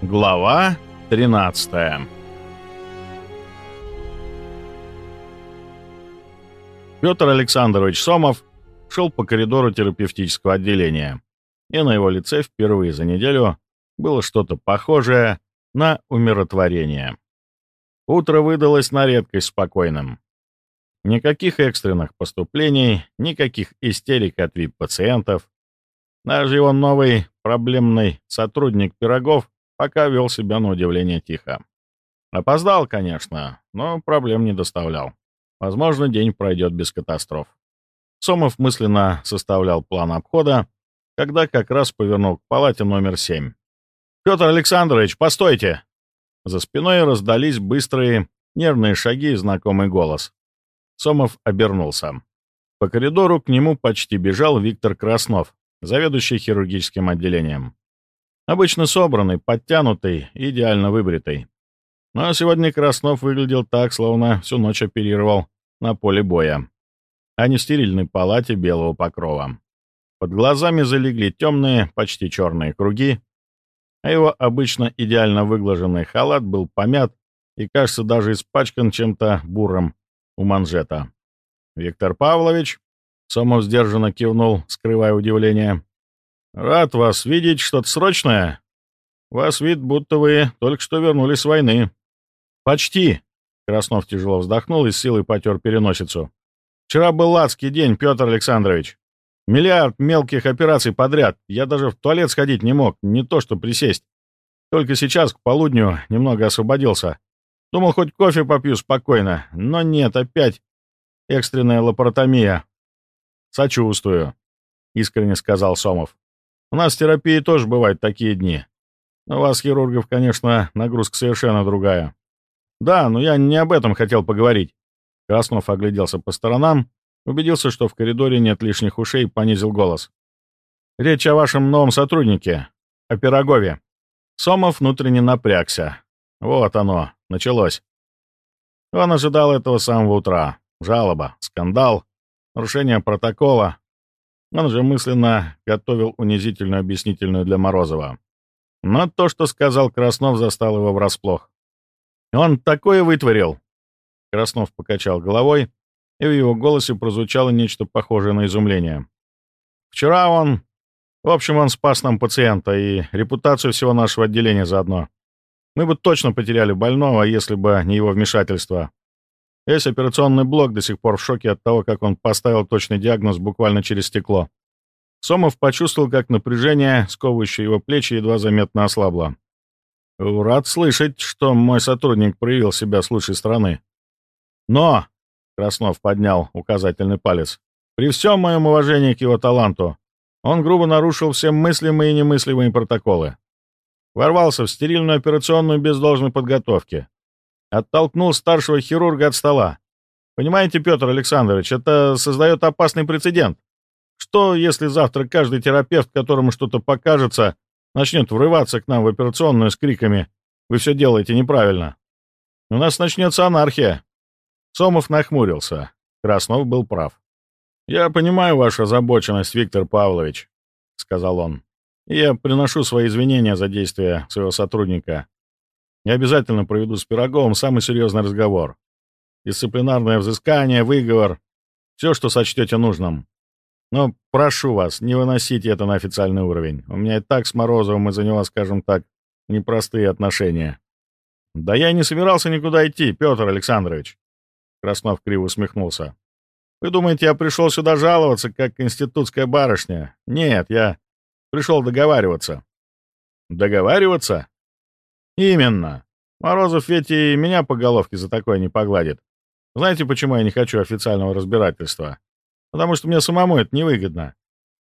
Глава 13 Петр Александрович Сомов шел по коридору терапевтического отделения, и на его лице впервые за неделю было что-то похожее на умиротворение. Утро выдалось на редкость спокойным. Никаких экстренных поступлений, никаких истерик от вип-пациентов. Даже его новый проблемный сотрудник Пирогов пока вел себя на удивление тихо. Опоздал, конечно, но проблем не доставлял. Возможно, день пройдет без катастроф. Сомов мысленно составлял план обхода, когда как раз повернул к палате номер семь. «Петр Александрович, постойте!» За спиной раздались быстрые, нервные шаги и знакомый голос. Сомов обернулся. По коридору к нему почти бежал Виктор Краснов, заведующий хирургическим отделением. Обычно собранный, подтянутый, идеально выбритый. Но сегодня Краснов выглядел так, словно всю ночь оперировал на поле боя, а не в стерильной палате белого покрова. Под глазами залегли темные, почти черные круги, а его обычно идеально выглаженный халат был помят и, кажется, даже испачкан чем-то бурым у манжета. «Виктор Павлович?» — Сомов сдержанно кивнул, скрывая удивление. «Рад вас видеть. Что-то срочное? вас вид, будто вы только что вернулись с войны». «Почти!» — Краснов тяжело вздохнул и с силой потер переносицу. «Вчера был адский день, Петр Александрович. Миллиард мелких операций подряд. Я даже в туалет сходить не мог, не то что присесть. Только сейчас, к полудню, немного освободился. Думал, хоть кофе попью спокойно, но нет, опять экстренная лапаротомия. «Сочувствую», — искренне сказал Сомов. У нас в терапии тоже бывают такие дни. У вас, хирургов, конечно, нагрузка совершенно другая. Да, но я не об этом хотел поговорить. Краснов огляделся по сторонам, убедился, что в коридоре нет лишних ушей, понизил голос. Речь о вашем новом сотруднике, о Пирогове. Сомов внутренне напрягся. Вот оно, началось. Он ожидал этого с самого утра. Жалоба, скандал, нарушение протокола, он же мысленно готовил унизительную объяснительную для Морозова. Но то, что сказал Краснов, застал его врасплох. «Он такое вытворил!» Краснов покачал головой, и в его голосе прозвучало нечто похожее на изумление. «Вчера он... В общем, он спас нам пациента и репутацию всего нашего отделения заодно. Мы бы точно потеряли больного, если бы не его вмешательство. Весь операционный блок до сих пор в шоке от того, как он поставил точный диагноз буквально через стекло. Сомов почувствовал, как напряжение, сковывающее его плечи, едва заметно ослабло. «Рад слышать, что мой сотрудник проявил себя с лучшей стороны. Но...» — Краснов поднял указательный палец. «При всем моем уважении к его таланту, он грубо нарушил все мыслимые и немыслимые протоколы. Ворвался в стерильную операционную без должной подготовки. Оттолкнул старшего хирурга от стола. Понимаете, Петр Александрович, это создает опасный прецедент. Что, если завтра каждый терапевт, которому что-то покажется, начнет врываться к нам в операционную с криками «Вы все делаете неправильно»? У нас начнется анархия. Сомов нахмурился. Краснов был прав. «Я понимаю вашу озабоченность, Виктор Павлович», — сказал он. «Я приношу свои извинения за действия своего сотрудника. Я обязательно проведу с Пироговым самый серьезный разговор. Дисциплинарное взыскание, выговор, все, что сочтете нужным. Но прошу вас, не выносите это на официальный уровень. У меня и так с Морозовым из-за него, скажем так, непростые отношения. Да я и не собирался никуда идти, Петр Александрович. Краснов криво усмехнулся. Вы думаете, я пришел сюда жаловаться, как институтская барышня? Нет, я пришел договариваться. Договариваться? «Именно. Морозов ведь и меня по головке за такое не погладит. Знаете, почему я не хочу официального разбирательства? Потому что мне самому это невыгодно.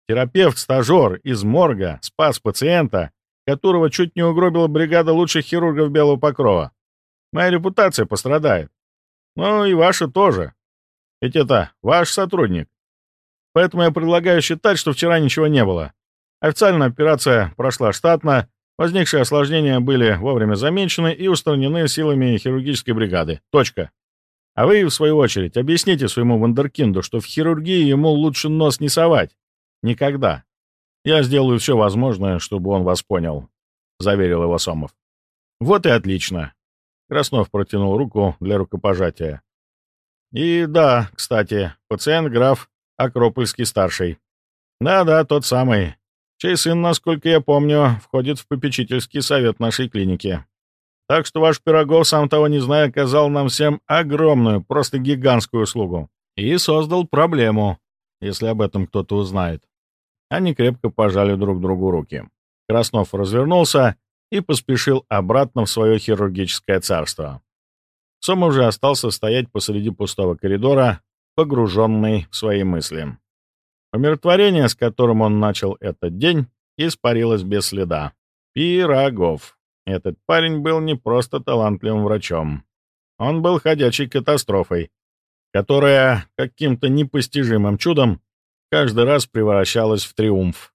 Терапевт-стажер из морга спас пациента, которого чуть не угробила бригада лучших хирургов Белого Покрова. Моя репутация пострадает. Ну и ваша тоже. Ведь это ваш сотрудник. Поэтому я предлагаю считать, что вчера ничего не было. Официальная операция прошла штатно, Возникшие осложнения были вовремя замечены и устранены силами хирургической бригады. Точка. А вы, в свою очередь, объясните своему вундеркинду, что в хирургии ему лучше нос не совать. Никогда. Я сделаю все возможное, чтобы он вас понял. — заверил его Сомов. «Вот и отлично». Краснов протянул руку для рукопожатия. «И да, кстати, пациент граф Акропольский-старший. Да-да, тот самый, чей сын, насколько я помню, входит в попечительский совет нашей клиники. Так что ваш Пирогов, сам того не зная, оказал нам всем огромную, просто гигантскую услугу. И создал проблему, если об этом кто-то узнает. Они крепко пожали друг другу руки. Краснов развернулся и поспешил обратно в свое хирургическое царство. Сом уже остался стоять посреди пустого коридора, погруженный в свои мысли. Умиротворение, с которым он начал этот день, испарилось без следа. Пирогов. Этот парень был не просто талантливым врачом. Он был ходячей катастрофой, которая каким-то непостижимым чудом каждый раз превращалась в триумф.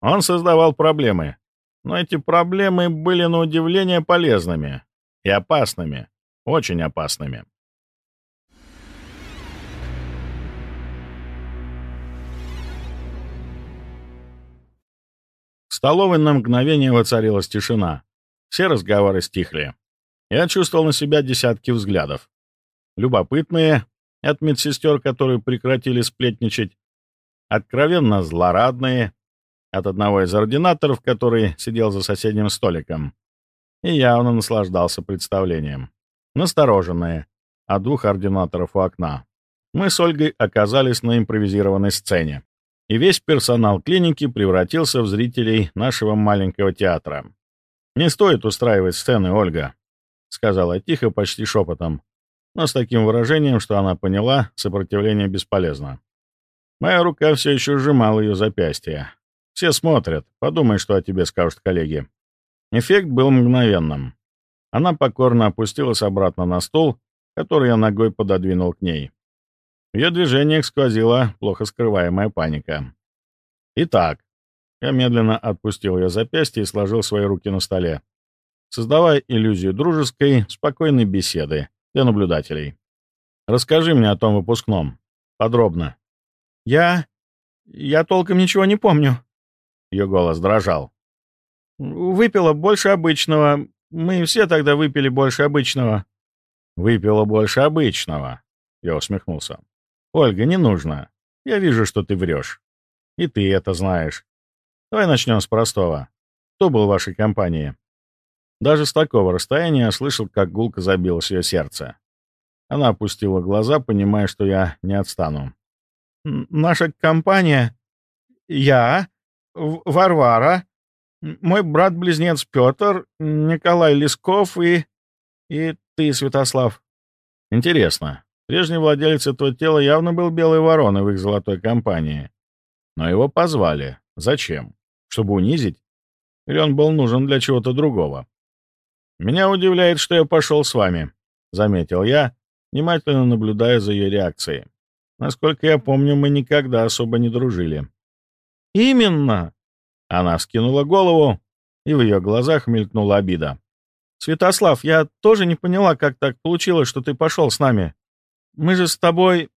Он создавал проблемы, но эти проблемы были на удивление полезными и опасными, очень опасными. Столовой на мгновение воцарилась тишина. Все разговоры стихли. Я чувствовал на себя десятки взглядов. Любопытные, от медсестер, которые прекратили сплетничать, откровенно злорадные, от одного из ординаторов, который сидел за соседним столиком, и явно наслаждался представлением. Настороженные, от двух ординаторов у окна. Мы с Ольгой оказались на импровизированной сцене, и весь персонал клиники превратился в зрителей нашего маленького театра. «Не стоит устраивать сцены, Ольга», — сказала тихо, почти шепотом, но с таким выражением, что она поняла, сопротивление бесполезно. Моя рука все еще сжимала ее запястье. Все смотрят, подумай, что о тебе скажут коллеги. Эффект был мгновенным. Она покорно опустилась обратно на стул, который я ногой пододвинул к ней. В ее движениях сквозила плохо скрываемая паника. Итак, я медленно отпустил ее запястье и сложил свои руки на столе, создавая иллюзию дружеской, спокойной беседы для наблюдателей. Расскажи мне о том выпускном. Подробно. Я... я толком ничего не помню. Ее голос дрожал. Выпила больше обычного. Мы все тогда выпили больше обычного. Выпила больше обычного. Я усмехнулся. Ольга, не нужно. Я вижу, что ты врешь. И ты это знаешь. Давай начнем с простого. Кто был в вашей компании? Даже с такого расстояния я слышал, как гулко забилось ее сердце. Она опустила глаза, понимая, что я не отстану. «Наша компания... Я, Варвара, мой брат-близнец Петр, Николай Лесков и... и ты, Святослав». «Интересно. Прежний владелец этого тела явно был белой вороной в их золотой компании. Но его позвали. Зачем? Чтобы унизить? Или он был нужен для чего-то другого?» «Меня удивляет, что я пошел с вами», — заметил я, внимательно наблюдая за ее реакцией. «Насколько я помню, мы никогда особо не дружили». «Именно!» Она вскинула голову, и в ее глазах мелькнула обида. «Святослав, я тоже не поняла, как так получилось, что ты пошел с нами. Мы же с тобой...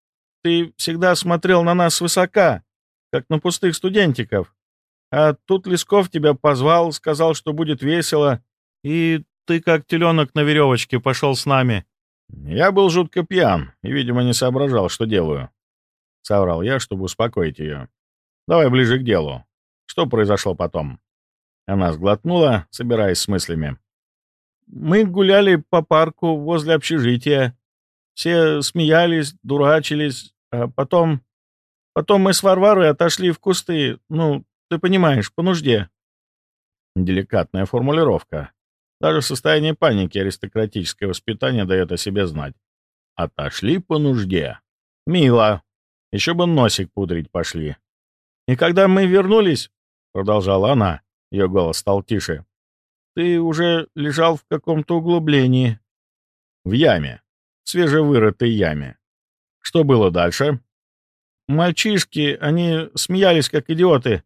Ты всегда смотрел на нас свысока, как на пустых студентиков. А тут Лесков тебя позвал, сказал, что будет весело, и ты как теленок на веревочке пошел с нами». «Я был жутко пьян и, видимо, не соображал, что делаю», — соврал я, чтобы успокоить ее. «Давай ближе к делу. Что произошло потом?» Она сглотнула, собираясь с мыслями. «Мы гуляли по парку возле общежития. Все смеялись, дурачились. А потом... Потом мы с Варварой отошли в кусты. Ну, ты понимаешь, по нужде». Деликатная формулировка. Даже в состоянии паники аристократическое воспитание дает о себе знать. Отошли по нужде. Мило. Еще бы носик пудрить пошли. И когда мы вернулись, — продолжала она, ее голос стал тише, — ты уже лежал в каком-то углублении. В яме. Свежевырытой яме. Что было дальше? Мальчишки, они смеялись как идиоты,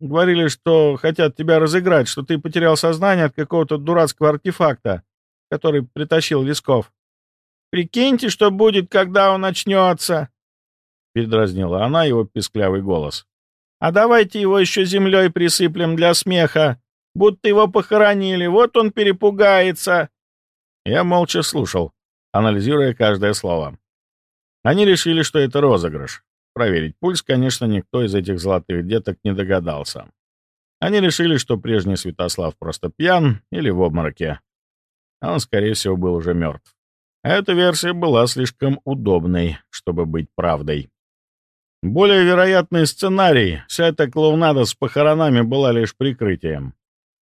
Говорили, что хотят тебя разыграть, что ты потерял сознание от какого-то дурацкого артефакта, который притащил Лесков. «Прикиньте, что будет, когда он начнется!» Передразнила она его писклявый голос. «А давайте его еще землей присыплем для смеха. будто его похоронили, вот он перепугается». Я молча слушал, анализируя каждое слово. Они решили, что это розыгрыш. Проверить пульс, конечно, никто из этих золотых деток не догадался. Они решили, что прежний Святослав просто пьян или в обмороке. А он, скорее всего, был уже мертв. Эта версия была слишком удобной, чтобы быть правдой. Более вероятный сценарий, вся эта клоунада с похоронами была лишь прикрытием.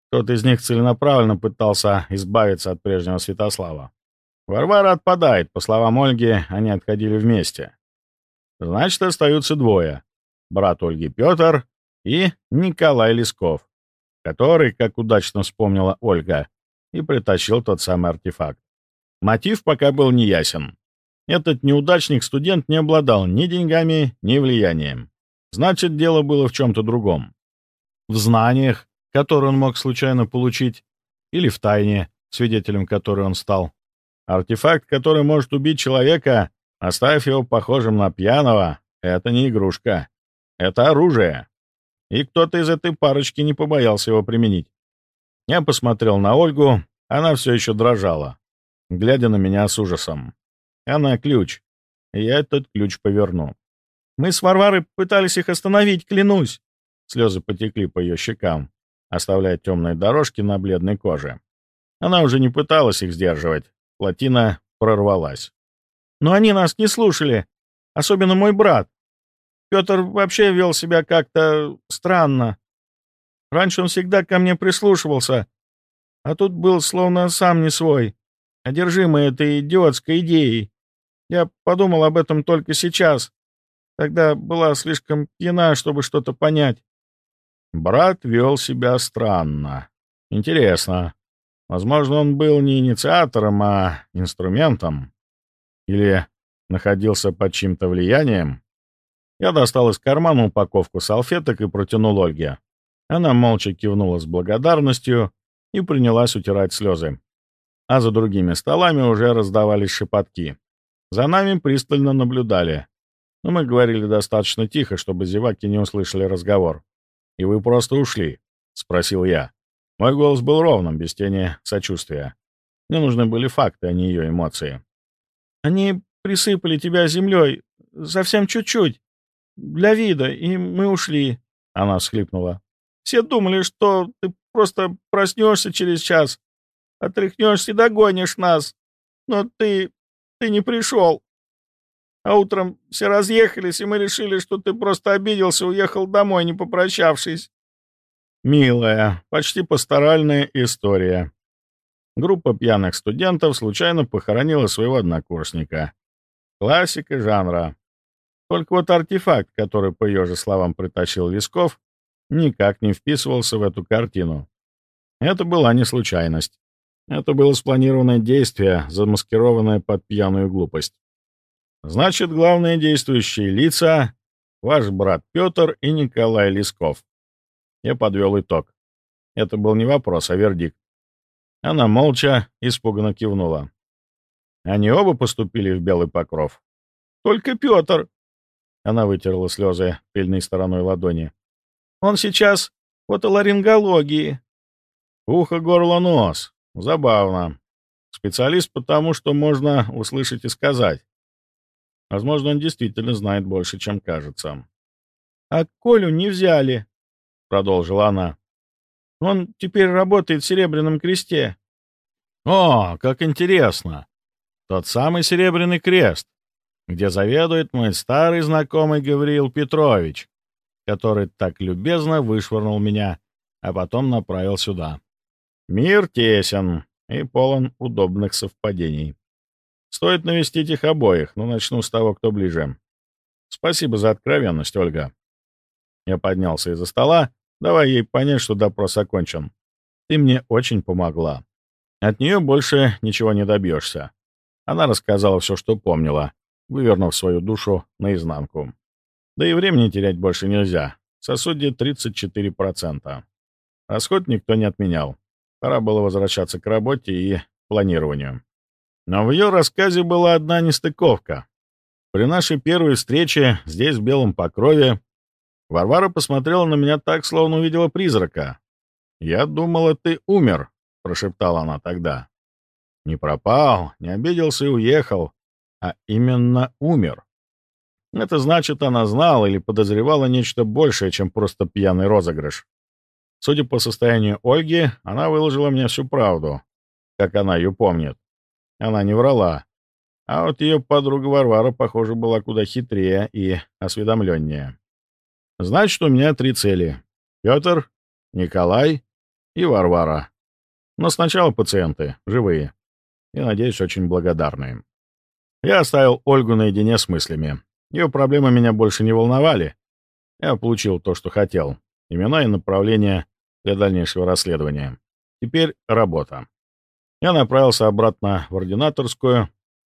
Кто-то из них целенаправленно пытался избавиться от прежнего Святослава. Варвара отпадает, по словам Ольги, они отходили вместе. Значит, остаются двое. Брат Ольги Петр и Николай Лесков, который, как удачно вспомнила Ольга, и притащил тот самый артефакт. Мотив пока был неясен. Этот неудачник-студент не обладал ни деньгами, ни влиянием. Значит, дело было в чем-то другом. В знаниях, которые он мог случайно получить, или в тайне, свидетелем которой он стал. Артефакт, который может убить человека, оставив его похожим на пьяного, это не игрушка. Это оружие. И кто-то из этой парочки не побоялся его применить. Я посмотрел на Ольгу, она все еще дрожала, глядя на меня с ужасом. Она ключ. Я этот ключ поверну. Мы с Варварой пытались их остановить, клянусь. Слезы потекли по ее щекам, оставляя темные дорожки на бледной коже. Она уже не пыталась их сдерживать. Плотина прорвалась. Но они нас не слушали. Особенно мой брат. Петр вообще вел себя как-то странно. Раньше он всегда ко мне прислушивался, а тут был словно сам не свой, одержимый этой идиотской идеей. Я подумал об этом только сейчас. Тогда была слишком пьяна, чтобы что-то понять. Брат вел себя странно. Интересно. Возможно, он был не инициатором, а инструментом. Или находился под чьим-то влиянием. Я достал из кармана упаковку салфеток и протянул Ольге. Она молча кивнула с благодарностью и принялась утирать слезы. А за другими столами уже раздавались шепотки. За нами пристально наблюдали. Но мы говорили достаточно тихо, чтобы зеваки не услышали разговор. «И вы просто ушли?» — спросил я. Мой голос был ровным, без тени сочувствия. Мне нужны были факты, а не ее эмоции. «Они присыпали тебя землей. Совсем чуть-чуть. Для вида. И мы ушли». Она всхлипнула. «Все думали, что ты просто проснешься через час, отряхнешься и догонишь нас. Но ты ты не пришел. А утром все разъехались, и мы решили, что ты просто обиделся, уехал домой, не попрощавшись. Милая, почти пасторальная история. Группа пьяных студентов случайно похоронила своего однокурсника. Классика жанра. Только вот артефакт, который, по ее же словам, притащил Лесков, никак не вписывался в эту картину. Это была не случайность. Это было спланированное действие, замаскированное под пьяную глупость. Значит, главные действующие лица — ваш брат Петр и Николай Лесков. Я подвел итог. Это был не вопрос, а вердикт. Она молча, испуганно кивнула. Они оба поступили в белый покров. «Только Петр!» Она вытерла слезы пыльной стороной ладони. «Он сейчас в отоларингологии». Ухо, горло, нос. Забавно. Специалист потому, что можно услышать и сказать. Возможно, он действительно знает больше, чем кажется. «А Колю не взяли», — продолжила она. «Он теперь работает в Серебряном кресте». «О, как интересно! Тот самый Серебряный крест, где заведует мой старый знакомый Гавриил Петрович, который так любезно вышвырнул меня, а потом направил сюда. Мир тесен и полон удобных совпадений. Стоит навестить их обоих, но начну с того, кто ближе. Спасибо за откровенность, Ольга. Я поднялся из-за стола, давай ей понять, что допрос окончен. Ты мне очень помогла. От нее больше ничего не добьешься. Она рассказала все, что помнила, вывернув свою душу наизнанку. Да и времени терять больше нельзя. Сосуде 34%. Расход никто не отменял. Пора было возвращаться к работе и планированию. Но в ее рассказе была одна нестыковка. При нашей первой встрече здесь, в белом покрове, Варвара посмотрела на меня так, словно увидела призрака. «Я думала, ты умер», — прошептала она тогда. «Не пропал, не обиделся и уехал, а именно умер». Это значит, она знала или подозревала нечто большее, чем просто пьяный розыгрыш. Судя по состоянию Ольги, она выложила мне всю правду, как она ее помнит. Она не врала. А вот ее подруга Варвара, похоже, была куда хитрее и осведомленнее. Значит, у меня три цели. Петр, Николай и Варвара. Но сначала пациенты, живые. И, надеюсь, очень благодарные. Я оставил Ольгу наедине с мыслями. Ее проблемы меня больше не волновали. Я получил то, что хотел. Имена и направления для дальнейшего расследования. Теперь работа. Я направился обратно в ординаторскую,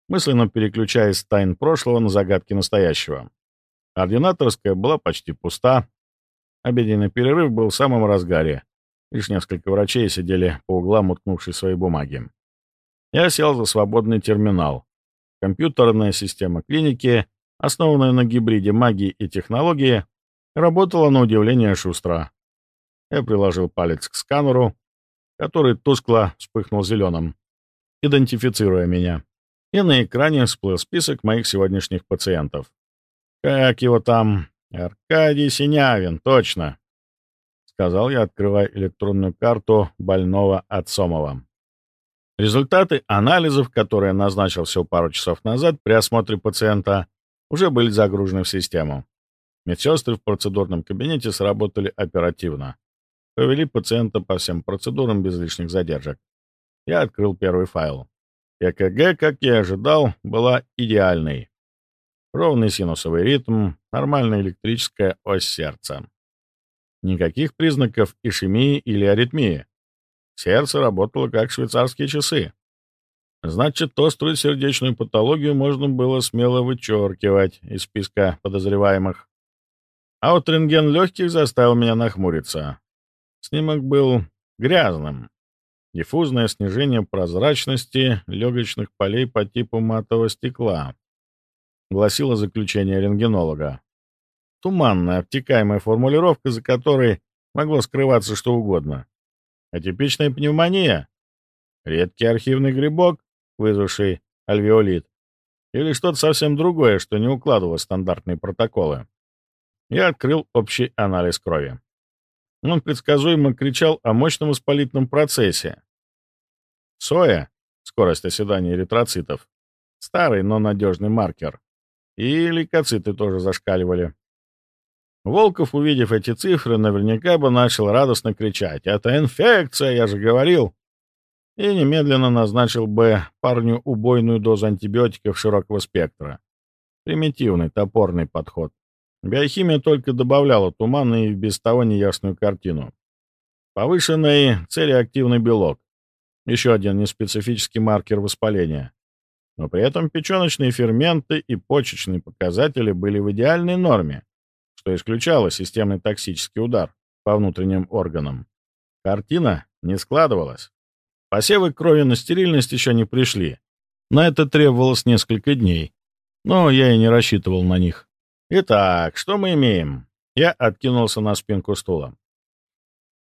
мысленно переключаясь с тайн прошлого на загадки настоящего. Ординаторская была почти пуста. Обеденный перерыв был в самом разгаре. Лишь несколько врачей сидели по углам, уткнувшись в свои бумаги. Я сел за свободный терминал. Компьютерная система клиники основанная на гибриде магии и технологии, работала на удивление шустро. Я приложил палец к сканеру, который тускло вспыхнул зеленым, идентифицируя меня. И на экране всплыл список моих сегодняшних пациентов. «Как его там? Аркадий Синявин, точно!» — сказал я, открывая электронную карту больного от Сомова. Результаты анализов, которые назначил всего пару часов назад при осмотре пациента, уже были загружены в систему. Медсестры в процедурном кабинете сработали оперативно. Повели пациента по всем процедурам без лишних задержек. Я открыл первый файл. ЭКГ, как я ожидал, была идеальной. Ровный синусовый ритм, нормальная электрическая ось сердца. Никаких признаков ишемии или аритмии. Сердце работало как швейцарские часы. Значит, острую сердечную патологию можно было смело вычеркивать из списка подозреваемых. А вот рентген легких заставил меня нахмуриться. Снимок был грязным. Диффузное снижение прозрачности легочных полей по типу матового стекла, гласило заключение рентгенолога. Туманная, обтекаемая формулировка, за которой могло скрываться что угодно. Атипичная пневмония, редкий архивный грибок, вызвавший альвеолит, или что-то совсем другое, что не укладывало стандартные протоколы. Я открыл общий анализ крови. Он предсказуемо кричал о мощном воспалительном процессе. Соя, скорость оседания эритроцитов, старый, но надежный маркер. И лейкоциты тоже зашкаливали. Волков, увидев эти цифры, наверняка бы начал радостно кричать. «Это инфекция, я же говорил!» и немедленно назначил бы парню убойную дозу антибиотиков широкого спектра. Примитивный, топорный подход. Биохимия только добавляла тумана и без того неясную картину. Повышенный целеактивный белок. Еще один неспецифический маркер воспаления. Но при этом печеночные ферменты и почечные показатели были в идеальной норме, что исключало системный токсический удар по внутренним органам. Картина не складывалась. Посевы крови на стерильность еще не пришли. На это требовалось несколько дней. Но я и не рассчитывал на них. Итак, что мы имеем? Я откинулся на спинку стула.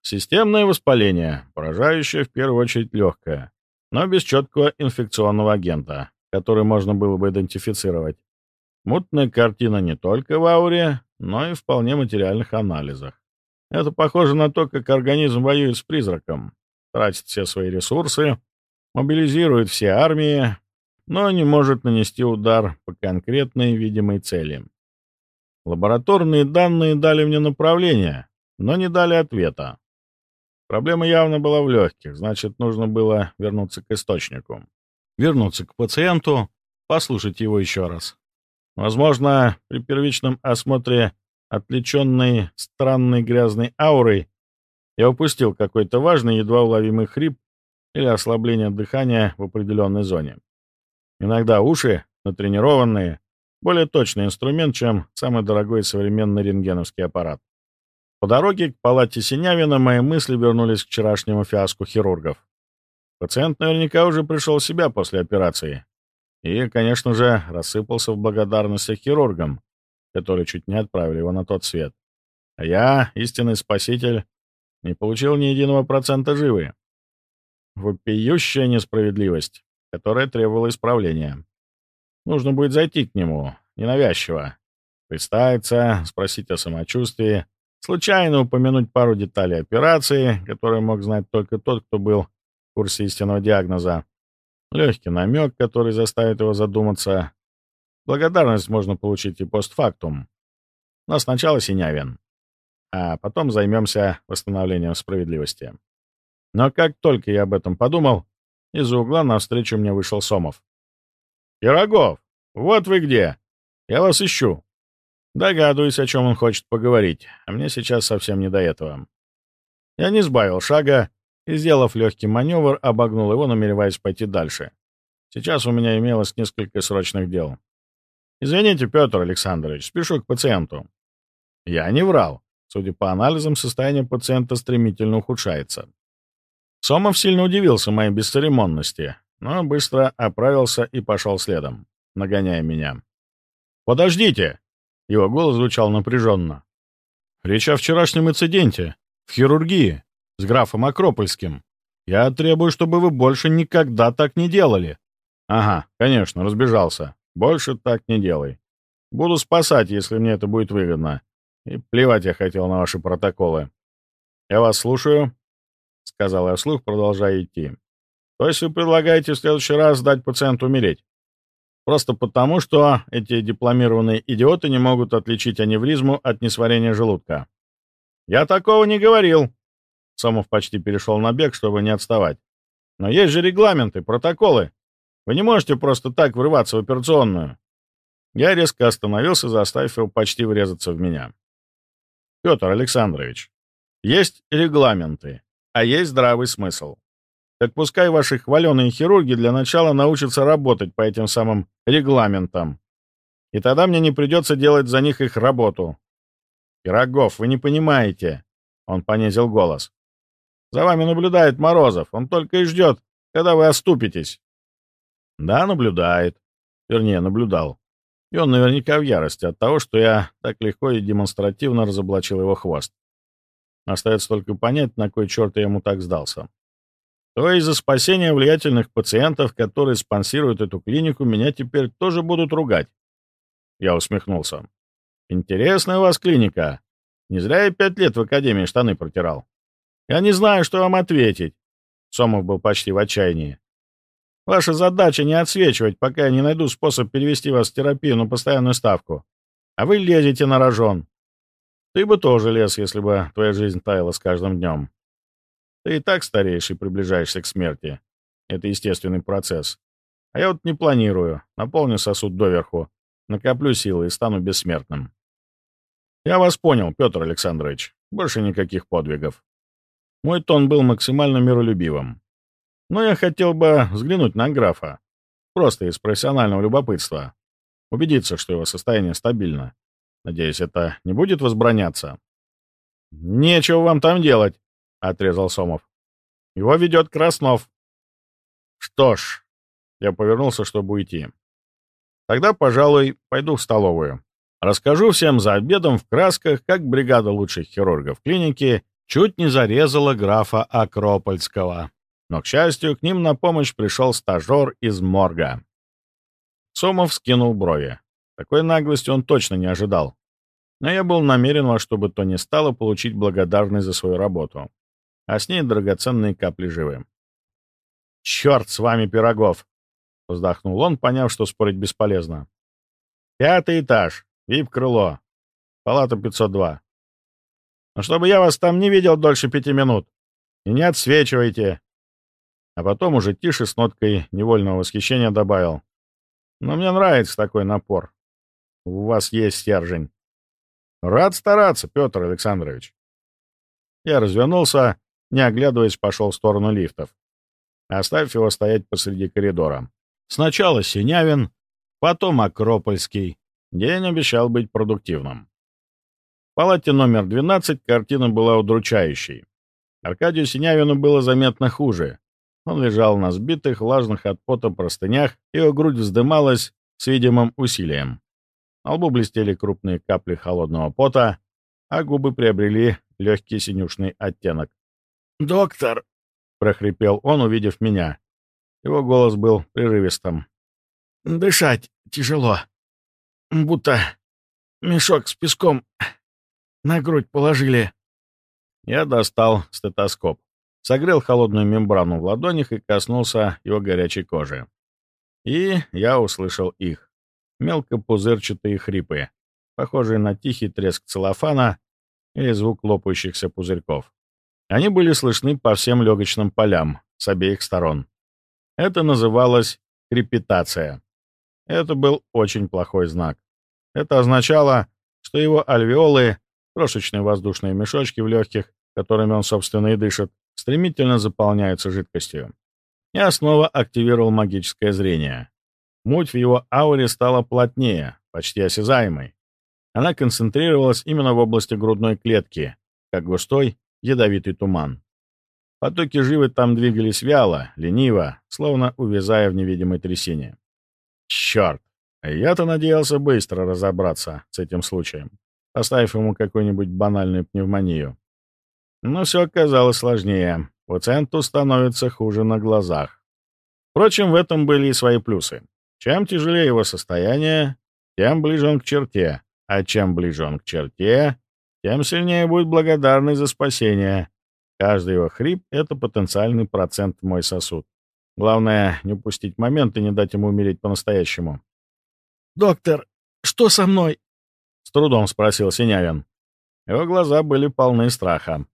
Системное воспаление, поражающее в первую очередь легкое, но без четкого инфекционного агента, который можно было бы идентифицировать. Мутная картина не только в ауре, но и в вполне материальных анализах. Это похоже на то, как организм воюет с призраком тратит все свои ресурсы, мобилизирует все армии, но не может нанести удар по конкретной видимой цели. Лабораторные данные дали мне направление, но не дали ответа. Проблема явно была в легких, значит, нужно было вернуться к источнику. Вернуться к пациенту, послушать его еще раз. Возможно, при первичном осмотре отвлеченной странной грязной аурой я упустил какой-то важный, едва уловимый хрип или ослабление дыхания в определенной зоне. Иногда уши, натренированные, более точный инструмент, чем самый дорогой современный рентгеновский аппарат. По дороге к палате Синявина мои мысли вернулись к вчерашнему фиаску хирургов. Пациент наверняка уже пришел в себя после операции. И, конечно же, рассыпался в благодарности хирургам, которые чуть не отправили его на тот свет. А я, истинный спаситель, не получил ни единого процента живы. Вопиющая несправедливость, которая требовала исправления. Нужно будет зайти к нему, ненавязчиво, представиться, спросить о самочувствии, случайно упомянуть пару деталей операции, которые мог знать только тот, кто был в курсе истинного диагноза. Легкий намек, который заставит его задуматься. Благодарность можно получить и постфактум. Но сначала Синявин, а потом займемся восстановлением справедливости. Но как только я об этом подумал, из-за угла навстречу мне вышел Сомов. «Пирогов, вот вы где! Я вас ищу!» Догадываюсь, о чем он хочет поговорить, а мне сейчас совсем не до этого. Я не сбавил шага и, сделав легкий маневр, обогнул его, намереваясь пойти дальше. Сейчас у меня имелось несколько срочных дел. «Извините, Петр Александрович, спешу к пациенту». Я не врал. Судя по анализам, состояние пациента стремительно ухудшается. Сомов сильно удивился моей бесцеремонности, но быстро оправился и пошел следом, нагоняя меня. «Подождите!» Его голос звучал напряженно. «Речь о вчерашнем инциденте, в хирургии, с графом Акропольским. Я требую, чтобы вы больше никогда так не делали». «Ага, конечно, разбежался. Больше так не делай. Буду спасать, если мне это будет выгодно. И плевать я хотел на ваши протоколы. Я вас слушаю», — сказал я вслух, продолжая идти. «То есть вы предлагаете в следующий раз дать пациенту умереть?» Просто потому, что эти дипломированные идиоты не могут отличить аневризму от несварения желудка. «Я такого не говорил!» Сомов почти перешел на бег, чтобы не отставать. «Но есть же регламенты, протоколы. Вы не можете просто так врываться в операционную». Я резко остановился, заставив его почти врезаться в меня. «Петр Александрович, есть регламенты, а есть здравый смысл. Так пускай ваши хваленые хирурги для начала научатся работать по этим самым регламентам. И тогда мне не придется делать за них их работу. Пирогов, вы не понимаете. Он понизил голос. За вами наблюдает Морозов. Он только и ждет, когда вы оступитесь. Да, наблюдает. Вернее, наблюдал. И он наверняка в ярости от того, что я так легко и демонстративно разоблачил его хвост. Остается только понять, на кой черт я ему так сдался. То есть за спасение влиятельных пациентов, которые спонсируют эту клинику, меня теперь тоже будут ругать. Я усмехнулся. Интересная у вас клиника. Не зря я пять лет в академии штаны протирал. Я не знаю, что вам ответить. Сомов был почти в отчаянии. Ваша задача не отсвечивать, пока я не найду способ перевести вас в терапию на постоянную ставку. А вы лезете на рожон. Ты бы тоже лез, если бы твоя жизнь таяла с каждым днем. Ты и так стареешь и приближаешься к смерти. Это естественный процесс. А я вот не планирую. Наполню сосуд доверху, накоплю силы и стану бессмертным. Я вас понял, Петр Александрович. Больше никаких подвигов. Мой тон был максимально миролюбивым. Но я хотел бы взглянуть на графа. Просто из профессионального любопытства. Убедиться, что его состояние стабильно. Надеюсь, это не будет возбраняться. «Нечего вам там делать», отрезал Сомов. «Его ведет Краснов». «Что ж...» Я повернулся, чтобы уйти. «Тогда, пожалуй, пойду в столовую. Расскажу всем за обедом в красках, как бригада лучших хирургов клиники чуть не зарезала графа Акропольского. Но, к счастью, к ним на помощь пришел стажер из морга. Сомов скинул брови. Такой наглости он точно не ожидал. Но я был намерен во что бы то ни стало получить благодарность за свою работу а с ней драгоценные капли живым. «Черт с вами, Пирогов!» — вздохнул он, поняв, что спорить бесполезно. «Пятый этаж, вип-крыло, палата 502. Но чтобы я вас там не видел дольше пяти минут. И не отсвечивайте!» А потом уже тише с ноткой невольного восхищения добавил. «Но мне нравится такой напор. У вас есть стержень. Рад стараться, Петр Александрович». Я развернулся не оглядываясь, пошел в сторону лифтов, оставив его стоять посреди коридора. Сначала Синявин, потом Акропольский. День обещал быть продуктивным. В палате номер 12 картина была удручающей. Аркадию Синявину было заметно хуже. Он лежал на сбитых, влажных от пота простынях, его грудь вздымалась с видимым усилием. На лбу блестели крупные капли холодного пота, а губы приобрели легкий синюшный оттенок. «Доктор!» — прохрипел он, увидев меня. Его голос был прерывистым. «Дышать тяжело. Будто мешок с песком на грудь положили». Я достал стетоскоп, согрел холодную мембрану в ладонях и коснулся его горячей кожи. И я услышал их. Мелкопузырчатые хрипы, похожие на тихий треск целлофана или звук лопающихся пузырьков. Они были слышны по всем легочным полям с обеих сторон. Это называлось крепитация. Это был очень плохой знак. Это означало, что его альвеолы, крошечные воздушные мешочки в легких, которыми он, собственно, и дышит, стремительно заполняются жидкостью. Я снова активировал магическое зрение. Муть в его ауре стала плотнее, почти осязаемой. Она концентрировалась именно в области грудной клетки, как густой, ядовитый туман. Потоки живы там двигались вяло, лениво, словно увязая в невидимой трясине. Черт! Я-то надеялся быстро разобраться с этим случаем, оставив ему какую-нибудь банальную пневмонию. Но все оказалось сложнее. Пациенту становится хуже на глазах. Впрочем, в этом были и свои плюсы. Чем тяжелее его состояние, тем ближе он к черте, а чем ближе он к черте, тем сильнее будет благодарный за спасение. Каждый его хрип — это потенциальный процент в мой сосуд. Главное, не упустить момент и не дать ему умереть по-настоящему. «Доктор, что со мной?» — трудом спросил Синявин. Его глаза были полны страха.